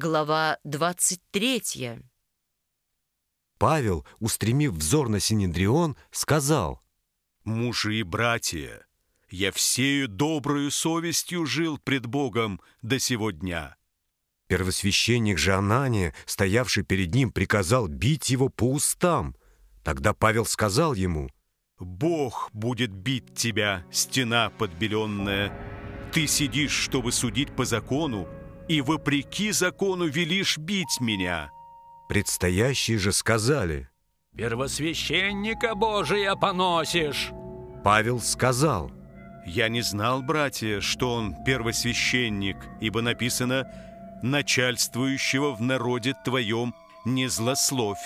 Глава 23. Павел, устремив взор на Синедрион, сказал, «Мужи и братья, я всею доброю совестью жил пред Богом до сего дня». Первосвященник же Анания, стоявший перед ним, приказал бить его по устам. Тогда Павел сказал ему, «Бог будет бить тебя, стена подбеленная. Ты сидишь, чтобы судить по закону, и вопреки закону велишь бить меня». Предстоящие же сказали, «Первосвященника Божия поносишь!» Павел сказал, «Я не знал, братья, что он первосвященник, ибо написано «начальствующего в народе твоем не злословь».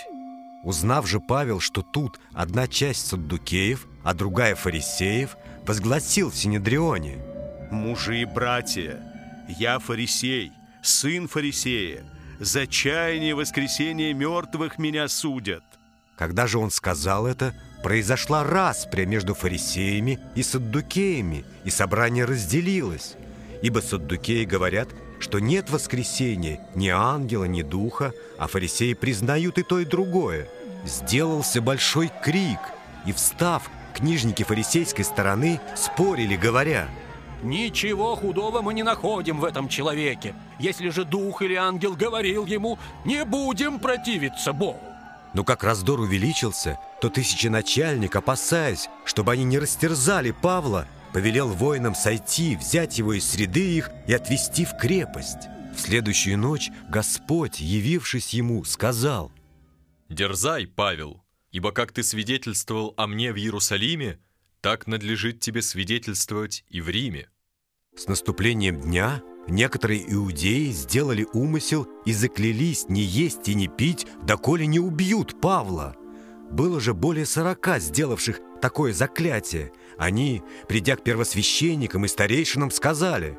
Узнав же Павел, что тут одна часть саддукеев, а другая фарисеев, возгласил в Синедрионе, «Мужи и братья, я фарисей, сын фарисея. За чаяние воскресения мертвых меня судят». Когда же он сказал это, произошла распря между фарисеями и саддукеями, и собрание разделилось. Ибо саддукеи говорят, что нет воскресения ни ангела, ни духа, а фарисеи признают и то, и другое. Сделался большой крик, и, встав, книжники фарисейской стороны спорили, говоря – Ничего худого мы не находим в этом человеке. Если же дух или ангел говорил ему, не будем противиться Богу. Но как раздор увеличился, то тысяченачальник, опасаясь, чтобы они не растерзали Павла, повелел воинам сойти, взять его из среды их и отвести в крепость. В следующую ночь Господь, явившись ему, сказал, «Дерзай, Павел, ибо как ты свидетельствовал о мне в Иерусалиме, так надлежит тебе свидетельствовать и в Риме». С наступлением дня некоторые иудеи сделали умысел и заклялись не есть и не пить, доколе не убьют Павла. Было же более сорока сделавших такое заклятие. Они, придя к первосвященникам и старейшинам, сказали,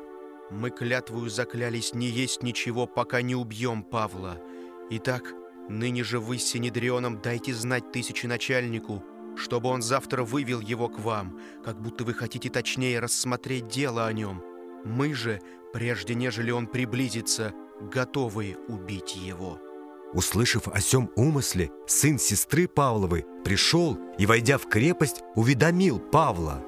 «Мы клятвую заклялись не есть ничего, пока не убьем Павла. Итак, ныне же вы с Синедрионом дайте знать тысяченачальнику, чтобы он завтра вывел его к вам, как будто вы хотите точнее рассмотреть дело о нем. Мы же, прежде нежели он приблизится, готовы убить его». Услышав о сем умысле, сын сестры Павловой пришел и, войдя в крепость, уведомил Павла.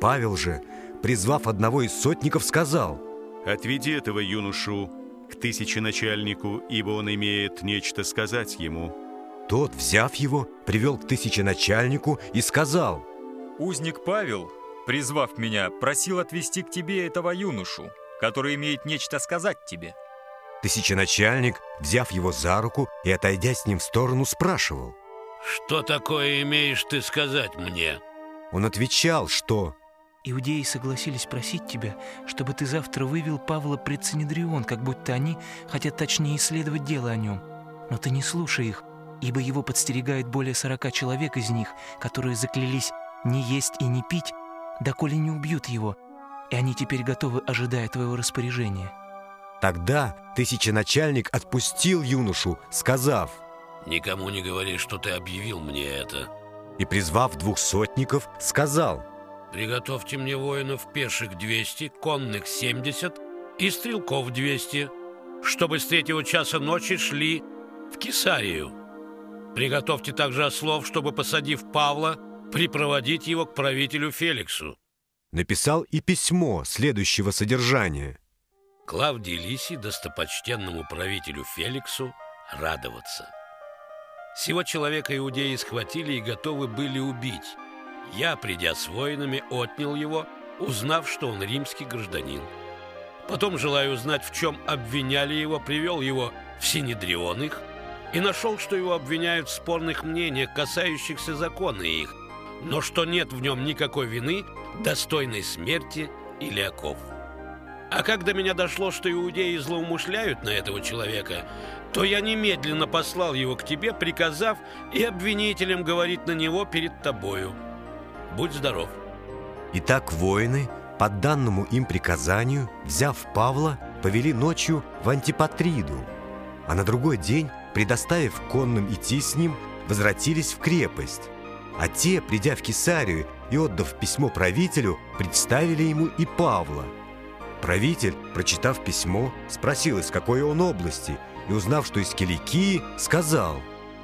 Павел же, призвав одного из сотников, сказал, «Отведи этого юношу к тысяченачальнику, ибо он имеет нечто сказать ему». Тот, взяв его, привел к тысяченачальнику и сказал, «Узник Павел, призвав меня, просил отвести к тебе этого юношу, который имеет нечто сказать тебе». Тысяченачальник, взяв его за руку и отойдя с ним в сторону, спрашивал, «Что такое имеешь ты сказать мне?» Он отвечал, что Иудеи согласились просить тебя, чтобы ты завтра вывел Павла пред Синедрион, как будто они хотят точнее исследовать дело о нем. Но ты не слушай их, ибо его подстерегает более сорока человек из них, которые заклялись не есть и не пить, доколе не убьют его, и они теперь готовы, ожидая твоего распоряжения». Тогда тысяченачальник отпустил юношу, сказав, «Никому не говори, что ты объявил мне это». И, призвав двух сотников, сказал, «Приготовьте мне воинов пеших 200, конных 70 и стрелков 200, чтобы с третьего часа ночи шли в Кесарию». Приготовьте также ослов, чтобы, посадив Павла, припроводить его к правителю Феликсу. Написал и письмо следующего содержания. Клавдий Лисий, достопочтенному правителю Феликсу, радоваться. Сего человека иудеи схватили и готовы были убить. Я, придя с воинами, отнял его, узнав, что он римский гражданин. Потом, желая узнать, в чем обвиняли его, привел его в Синедрион их – и нашел, что его обвиняют в спорных мнениях, касающихся закона их, но что нет в нем никакой вины, достойной смерти или оков. А когда меня дошло, что иудеи злоумышляют на этого человека, то я немедленно послал его к тебе, приказав и обвинителям говорить на него перед тобою. Будь здоров. Итак, воины, по данному им приказанию, взяв Павла, повели ночью в Антипатриду, а на другой день предоставив конным идти с ним, возвратились в крепость. А те, придя в Кесарию и отдав письмо правителю, представили ему и Павла. Правитель, прочитав письмо, спросил, из какой он области, и, узнав, что из Киликии, сказал,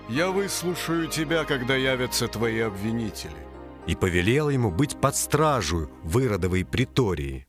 «Я выслушаю тебя, когда явятся твои обвинители». И повелел ему быть под стражу в Иродовой притории.